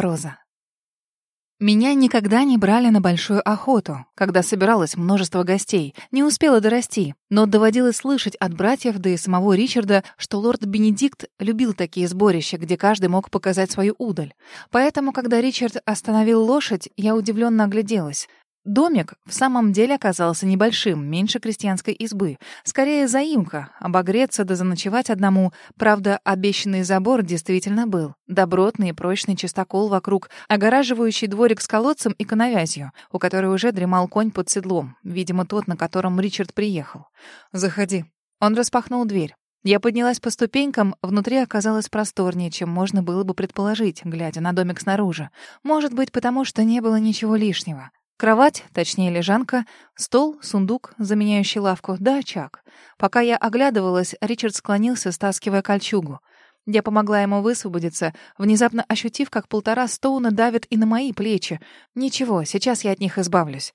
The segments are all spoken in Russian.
Роза. Меня никогда не брали на большую охоту, когда собиралось множество гостей, не успела дорасти, но доводилось слышать от братьев, да и самого Ричарда, что лорд Бенедикт любил такие сборища, где каждый мог показать свою удаль. Поэтому, когда Ричард остановил лошадь, я удивленно огляделась. Домик в самом деле оказался небольшим, меньше крестьянской избы. Скорее заимка, обогреться да заночевать одному. Правда, обещанный забор действительно был. Добротный и прочный чистокол вокруг, огораживающий дворик с колодцем и коновязью, у которой уже дремал конь под седлом, видимо, тот, на котором Ричард приехал. «Заходи». Он распахнул дверь. Я поднялась по ступенькам, внутри оказалось просторнее, чем можно было бы предположить, глядя на домик снаружи. Может быть, потому что не было ничего лишнего. Кровать, точнее лежанка, стол, сундук, заменяющий лавку, да очаг. Пока я оглядывалась, Ричард склонился, стаскивая кольчугу. Я помогла ему высвободиться, внезапно ощутив, как полтора стоуна давят и на мои плечи. Ничего, сейчас я от них избавлюсь.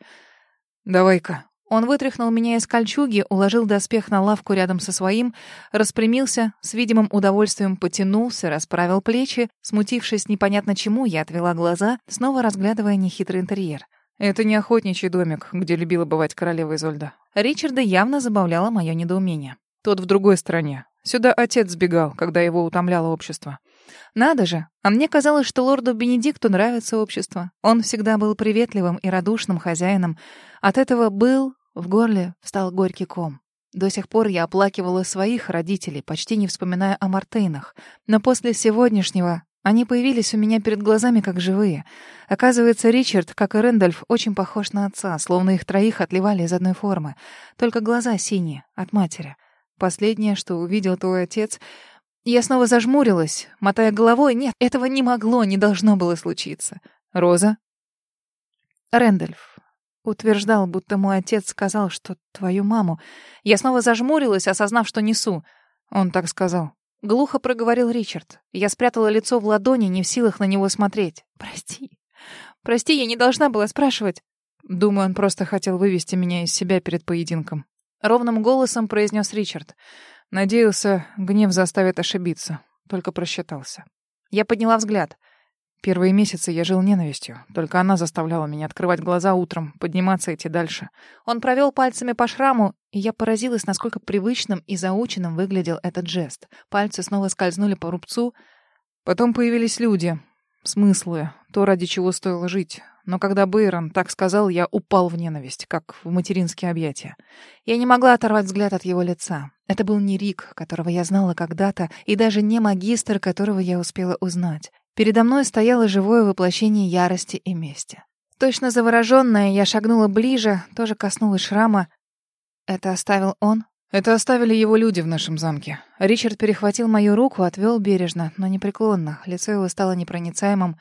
«Давай-ка». Он вытряхнул меня из кольчуги, уложил доспех на лавку рядом со своим, распрямился, с видимым удовольствием потянулся, расправил плечи. Смутившись непонятно чему, я отвела глаза, снова разглядывая нехитрый интерьер. Это не охотничий домик, где любила бывать королева Изольда. Ричарда явно забавляло мое недоумение. Тот в другой стране. Сюда отец сбегал, когда его утомляло общество. Надо же, а мне казалось, что лорду Бенедикту нравится общество. Он всегда был приветливым и радушным хозяином. От этого был в горле встал горький ком. До сих пор я оплакивала своих родителей, почти не вспоминая о Мартейнах. Но после сегодняшнего они появились у меня перед глазами как живые. Оказывается, Ричард, как и Рэндольф, очень похож на отца, словно их троих отливали из одной формы. Только глаза синие, от матери. Последнее, что увидел твой отец... Я снова зажмурилась, мотая головой. Нет, этого не могло, не должно было случиться. Роза? Рэндольф. Утверждал, будто мой отец сказал, что твою маму... Я снова зажмурилась, осознав, что несу. Он так сказал. Глухо проговорил Ричард. Я спрятала лицо в ладони, не в силах на него смотреть. «Прости. Прости, я не должна была спрашивать». Думаю, он просто хотел вывести меня из себя перед поединком. Ровным голосом произнес Ричард. Надеялся, гнев заставит ошибиться. Только просчитался. Я подняла взгляд. Первые месяцы я жил ненавистью. Только она заставляла меня открывать глаза утром, подниматься идти дальше. Он провел пальцами по шраму, и я поразилась, насколько привычным и заученным выглядел этот жест. Пальцы снова скользнули по рубцу. Потом появились люди, смыслы, то, ради чего стоило жить. Но когда Бейрон так сказал, я упал в ненависть, как в материнские объятия. Я не могла оторвать взгляд от его лица. Это был не Рик, которого я знала когда-то, и даже не магистр, которого я успела узнать. Передо мной стояло живое воплощение ярости и мести. Точно завороженная, я шагнула ближе, тоже коснулась шрама. Это оставил он? Это оставили его люди в нашем замке. Ричард перехватил мою руку, отвел бережно, но непреклонно. Лицо его стало непроницаемым.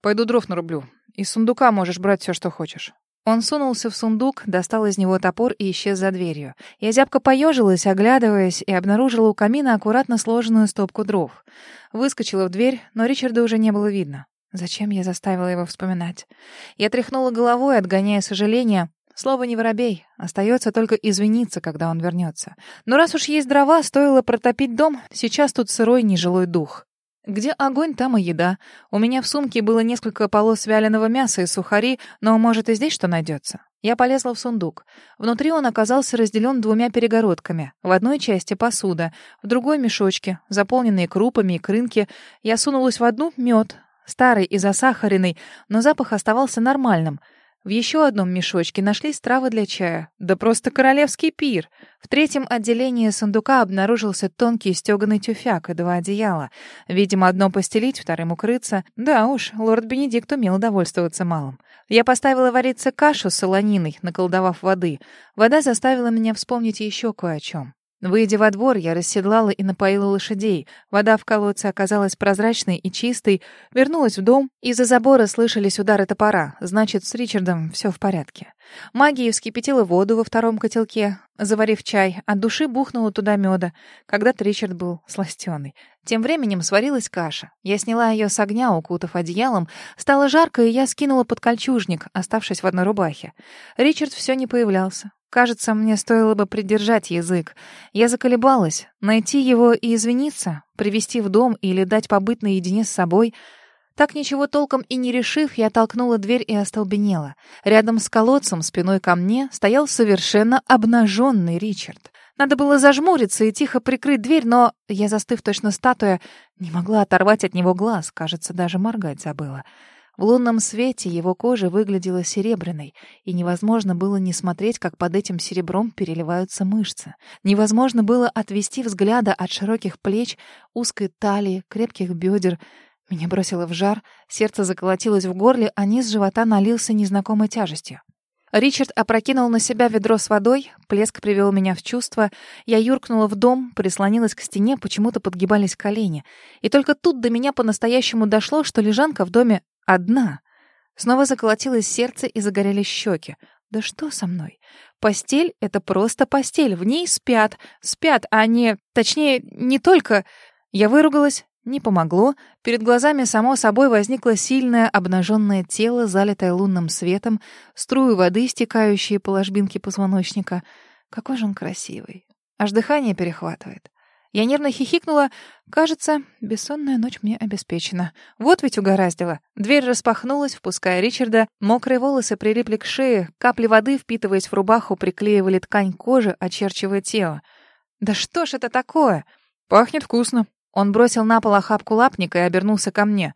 «Пойду дров нарублю. Из сундука можешь брать все, что хочешь». Он сунулся в сундук, достал из него топор и исчез за дверью. Я зябко поежилась, оглядываясь, и обнаружила у камина аккуратно сложенную стопку дров. Выскочила в дверь, но Ричарда уже не было видно. Зачем я заставила его вспоминать? Я тряхнула головой, отгоняя сожаление. Слово не воробей. Остается только извиниться, когда он вернется. Но раз уж есть дрова, стоило протопить дом. Сейчас тут сырой нежилой дух. Где огонь, там и еда. У меня в сумке было несколько полос вяленого мяса и сухари, но, может, и здесь что найдется. Я полезла в сундук. Внутри он оказался разделен двумя перегородками. В одной части посуда, в другой мешочки, заполненные крупами и крынки. Я сунулась в одну мед, старый и засахаренный, но запах оставался нормальным — в еще одном мешочке нашлись травы для чая. Да просто королевский пир. В третьем отделении сундука обнаружился тонкий стеганый тюфяк и два одеяла. Видимо, одно постелить, вторым укрыться. Да уж, лорд Бенедикт умел довольствоваться малым. Я поставила вариться кашу с солониной, наколдовав воды. Вода заставила меня вспомнить еще кое о чем. Выйдя во двор, я расседлала и напоила лошадей. Вода в колодце оказалась прозрачной и чистой. Вернулась в дом. Из-за забора слышались удары топора. Значит, с Ричардом все в порядке. Магия вскипятила воду во втором котелке. Заварив чай, от души бухнула туда меда. Когда-то Ричард был сластеный. Тем временем сварилась каша. Я сняла ее с огня, укутав одеялом. Стало жарко, и я скинула под кольчужник, оставшись в одной рубахе. Ричард все не появлялся. Кажется, мне стоило бы придержать язык. Я заколебалась. Найти его и извиниться, привести в дом или дать побыть наедине с собой. Так ничего толком и не решив, я толкнула дверь и остолбенела. Рядом с колодцем, спиной ко мне, стоял совершенно обнаженный Ричард. Надо было зажмуриться и тихо прикрыть дверь, но я, застыв точно статуя, не могла оторвать от него глаз, кажется, даже моргать забыла. В лунном свете его кожа выглядела серебряной, и невозможно было не смотреть, как под этим серебром переливаются мышцы. Невозможно было отвести взгляда от широких плеч, узкой талии, крепких бедер. Меня бросило в жар, сердце заколотилось в горле, а низ живота налился незнакомой тяжестью. Ричард опрокинул на себя ведро с водой, плеск привел меня в чувство. Я юркнула в дом, прислонилась к стене, почему-то подгибались колени. И только тут до меня по-настоящему дошло, что лежанка в доме Одна. Снова заколотилось сердце и загорели щеки. Да что со мной? Постель — это просто постель. В ней спят. Спят, а не... Точнее, не только... Я выругалась. Не помогло. Перед глазами само собой возникло сильное обнаженное тело, залитое лунным светом, струи воды, стекающие по ложбинке позвоночника. Какой же он красивый. Аж дыхание перехватывает. Я нервно хихикнула. Кажется, бессонная ночь мне обеспечена. Вот ведь угораздило. Дверь распахнулась, впуская Ричарда. Мокрые волосы прилипли к шее. Капли воды, впитываясь в рубаху, приклеивали ткань кожи, очерчивая тело. «Да что ж это такое?» «Пахнет вкусно». Он бросил на пол охапку лапника и обернулся ко мне.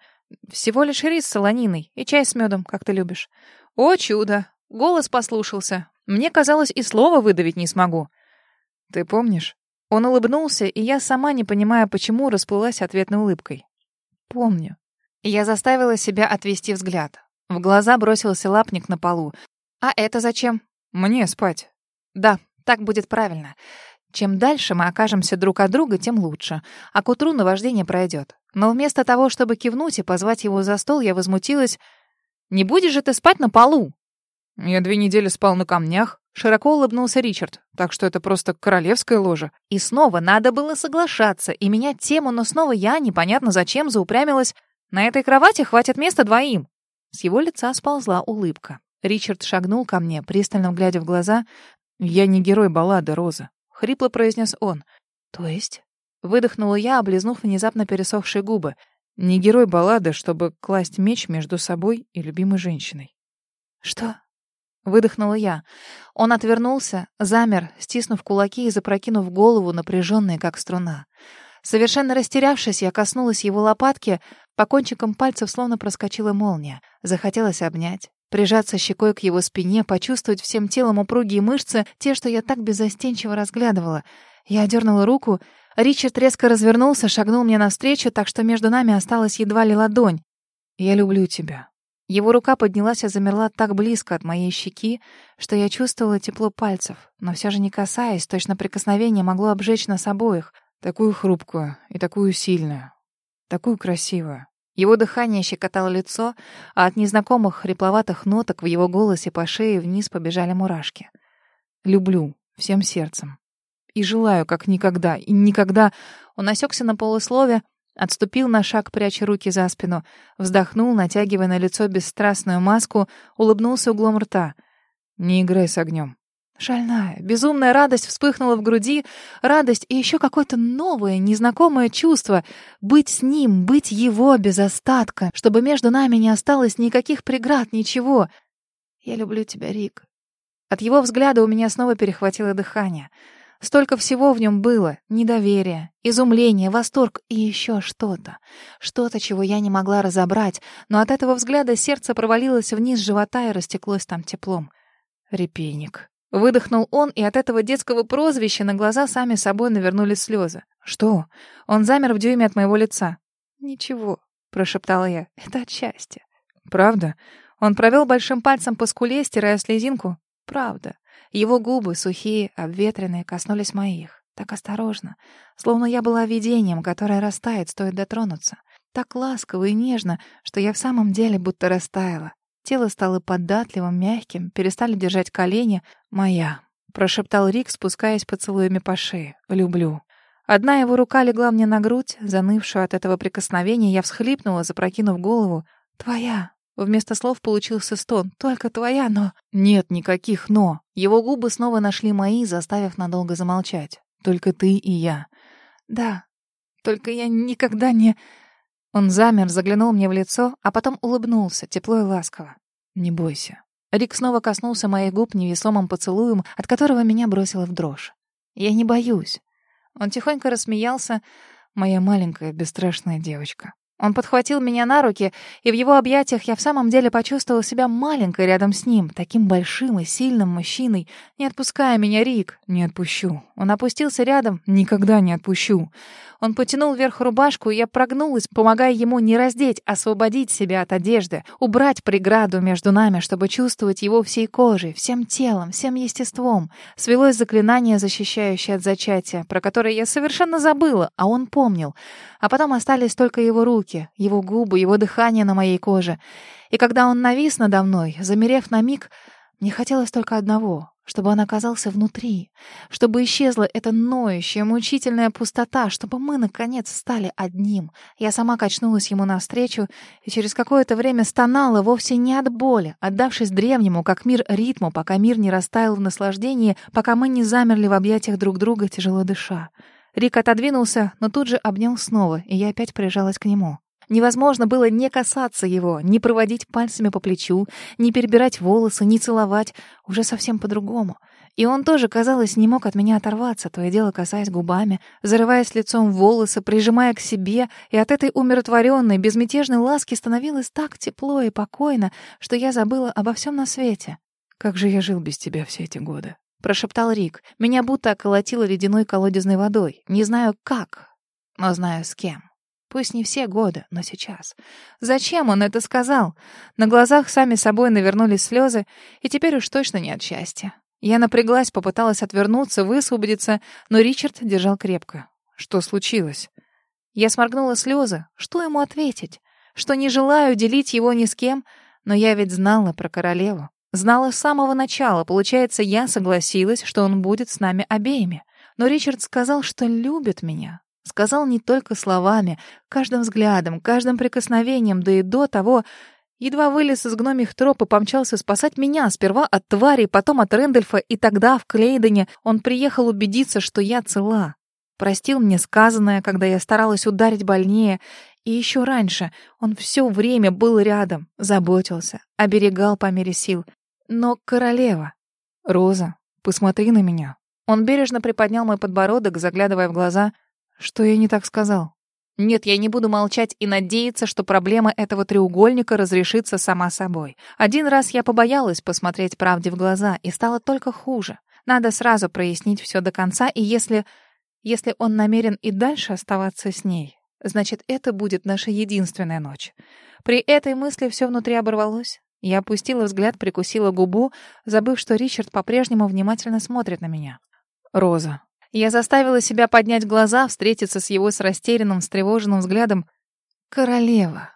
«Всего лишь рис с солониной и чай с медом, как ты любишь». «О, чудо!» Голос послушался. Мне казалось, и слова выдавить не смогу. «Ты помнишь?» Он улыбнулся, и я сама, не понимая почему, расплылась ответной улыбкой. «Помню». Я заставила себя отвести взгляд. В глаза бросился лапник на полу. «А это зачем?» «Мне спать». «Да, так будет правильно. Чем дальше мы окажемся друг от друга, тем лучше. А к утру наваждение пройдет. Но вместо того, чтобы кивнуть и позвать его за стол, я возмутилась. «Не будешь же ты спать на полу?» «Я две недели спал на камнях». Широко улыбнулся Ричард, так что это просто королевская ложа. И снова надо было соглашаться и менять тему, но снова я, непонятно зачем, заупрямилась. На этой кровати хватит места двоим. С его лица сползла улыбка. Ричард шагнул ко мне, пристально глядя в глаза. «Я не герой баллады, Роза», — хрипло произнес он. «То есть?» — выдохнула я, облизнув внезапно пересохшие губы. «Не герой баллады, чтобы класть меч между собой и любимой женщиной». «Что?» Выдохнула я. Он отвернулся, замер, стиснув кулаки и запрокинув голову, напряженной, как струна. Совершенно растерявшись, я коснулась его лопатки, по кончикам пальцев словно проскочила молния. Захотелось обнять, прижаться щекой к его спине, почувствовать всем телом упругие мышцы, те, что я так беззастенчиво разглядывала. Я одернула руку. Ричард резко развернулся, шагнул мне навстречу, так что между нами осталась едва ли ладонь. «Я люблю тебя», его рука поднялась и замерла так близко от моей щеки, что я чувствовала тепло пальцев, но все же не касаясь, точно прикосновение могло обжечь нас обоих. Такую хрупкую и такую сильную, такую красивую. Его дыхание щекотало лицо, а от незнакомых хрипловатых ноток в его голосе по шее вниз побежали мурашки. «Люблю всем сердцем. И желаю, как никогда, и никогда...» Он осекся на полуслове, Отступил на шаг, пряча руки за спину, вздохнул, натягивая на лицо бесстрастную маску, улыбнулся углом рта. «Не играй с огнем». Шальная, безумная радость вспыхнула в груди, радость и еще какое-то новое, незнакомое чувство. Быть с ним, быть его без остатка, чтобы между нами не осталось никаких преград, ничего. «Я люблю тебя, Рик». От его взгляда у меня снова перехватило дыхание — Столько всего в нем было. Недоверие, изумление, восторг и еще что-то. Что-то, чего я не могла разобрать, но от этого взгляда сердце провалилось вниз живота и растеклось там теплом. Репейник. Выдохнул он, и от этого детского прозвища на глаза сами собой навернулись слезы. «Что?» Он замер в дюйме от моего лица. «Ничего», — прошептала я. «Это от счастья». «Правда?» Он провел большим пальцем по скуле, стирая слезинку. «Правда». Его губы, сухие, обветренные, коснулись моих. Так осторожно, словно я была видением, которое растает, стоит дотронуться. Так ласково и нежно, что я в самом деле будто растаяла. Тело стало податливым, мягким, перестали держать колени. «Моя», — прошептал Рик, спускаясь поцелуями по шее. «Люблю». Одна его рука легла мне на грудь, занывшую от этого прикосновения, я всхлипнула, запрокинув голову. «Твоя», Вместо слов получился стон. «Только твоя, но...» «Нет никаких «но». Его губы снова нашли мои, заставив надолго замолчать. «Только ты и я». «Да, только я никогда не...» Он замер, заглянул мне в лицо, а потом улыбнулся, тепло и ласково. «Не бойся». Рик снова коснулся моих губ невесомым поцелуем, от которого меня бросило в дрожь. «Я не боюсь». Он тихонько рассмеялся. «Моя маленькая, бесстрашная девочка». Он подхватил меня на руки, и в его объятиях я в самом деле почувствовала себя маленькой рядом с ним, таким большим и сильным мужчиной. «Не отпускай меня, Рик!» «Не отпущу». Он опустился рядом. «Никогда не отпущу». Он потянул вверх рубашку, и я прогнулась, помогая ему не раздеть, освободить себя от одежды, убрать преграду между нами, чтобы чувствовать его всей кожей, всем телом, всем естеством. Свелось заклинание, защищающее от зачатия, про которое я совершенно забыла, а он помнил. А потом остались только его руки, его губы, его дыхание на моей коже. И когда он навис надо мной, замерев на миг, мне хотелось только одного чтобы он оказался внутри, чтобы исчезла эта ноющая, мучительная пустота, чтобы мы, наконец, стали одним. Я сама качнулась ему навстречу и через какое-то время стонала вовсе не от боли, отдавшись древнему, как мир, ритму, пока мир не растаял в наслаждении, пока мы не замерли в объятиях друг друга, тяжело дыша. Рик отодвинулся, но тут же обнял снова, и я опять прижалась к нему. Невозможно было не касаться его, не проводить пальцами по плечу, не перебирать волосы, не целовать. Уже совсем по-другому. И он тоже, казалось, не мог от меня оторваться, то и дело касаясь губами, зарываясь лицом в волосы, прижимая к себе, и от этой умиротворенной, безмятежной ласки становилось так тепло и покойно, что я забыла обо всем на свете. «Как же я жил без тебя все эти годы?» — прошептал Рик. Меня будто околотило ледяной колодезной водой. Не знаю как, но знаю с кем. Пусть не все годы, но сейчас. Зачем он это сказал? На глазах сами собой навернулись слезы, и теперь уж точно не от счастья. Я напряглась, попыталась отвернуться, высвободиться, но Ричард держал крепко. Что случилось? Я сморгнула слезы. Что ему ответить? Что не желаю делить его ни с кем, но я ведь знала про королеву. Знала с самого начала. Получается, я согласилась, что он будет с нами обеими. Но Ричард сказал, что любит меня. Сказал не только словами, каждым взглядом, каждым прикосновением, да и до того едва вылез из гномих троп и помчался спасать меня, сперва от твари, потом от Рэндольфа, и тогда в Клейдене он приехал убедиться, что я цела. Простил мне сказанное, когда я старалась ударить больнее, и еще раньше он все время был рядом, заботился, оберегал по мере сил. Но королева... Роза, посмотри на меня. Он бережно приподнял мой подбородок, заглядывая в глаза — что я не так сказал? Нет, я не буду молчать и надеяться, что проблема этого треугольника разрешится сама собой. Один раз я побоялась посмотреть правде в глаза, и стало только хуже. Надо сразу прояснить все до конца, и если... Если он намерен и дальше оставаться с ней, значит, это будет наша единственная ночь. При этой мысли все внутри оборвалось. Я опустила взгляд, прикусила губу, забыв, что Ричард по-прежнему внимательно смотрит на меня. «Роза, я заставила себя поднять глаза, встретиться с его с растерянным, встревоженным взглядом. «Королева!»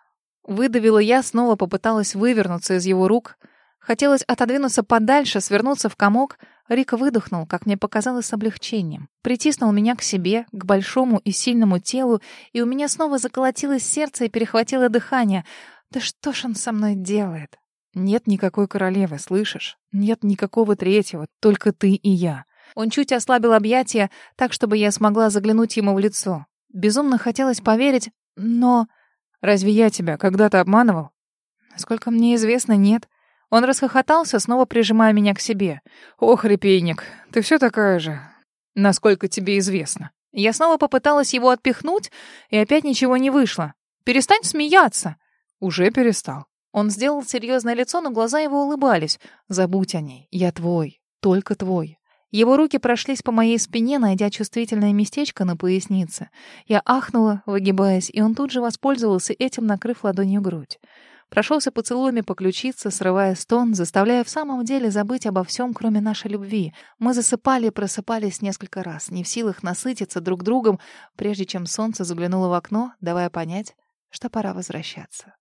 Выдавила я, снова попыталась вывернуться из его рук. Хотелось отодвинуться подальше, свернуться в комок. Рик выдохнул, как мне показалось, с облегчением. Притиснул меня к себе, к большому и сильному телу, и у меня снова заколотилось сердце и перехватило дыхание. «Да что ж он со мной делает?» «Нет никакой королевы, слышишь? Нет никакого третьего, только ты и я. Он чуть ослабил объятия, так, чтобы я смогла заглянуть ему в лицо. Безумно хотелось поверить, но... Разве я тебя когда-то обманывал? Насколько мне известно, нет. Он расхохотался, снова прижимая меня к себе. «Ох, репейник, ты все такая же, насколько тебе известно». Я снова попыталась его отпихнуть, и опять ничего не вышло. «Перестань смеяться!» Уже перестал. Он сделал серьезное лицо, но глаза его улыбались. «Забудь о ней. Я твой. Только твой. Его руки прошлись по моей спине, найдя чувствительное местечко на пояснице. Я ахнула, выгибаясь, и он тут же воспользовался этим, накрыв ладонью грудь. Прошелся поцелуями по ключице, срывая стон, заставляя в самом деле забыть обо всем, кроме нашей любви. Мы засыпали и просыпались несколько раз, не в силах насытиться друг другом, прежде чем солнце заглянуло в окно, давая понять, что пора возвращаться.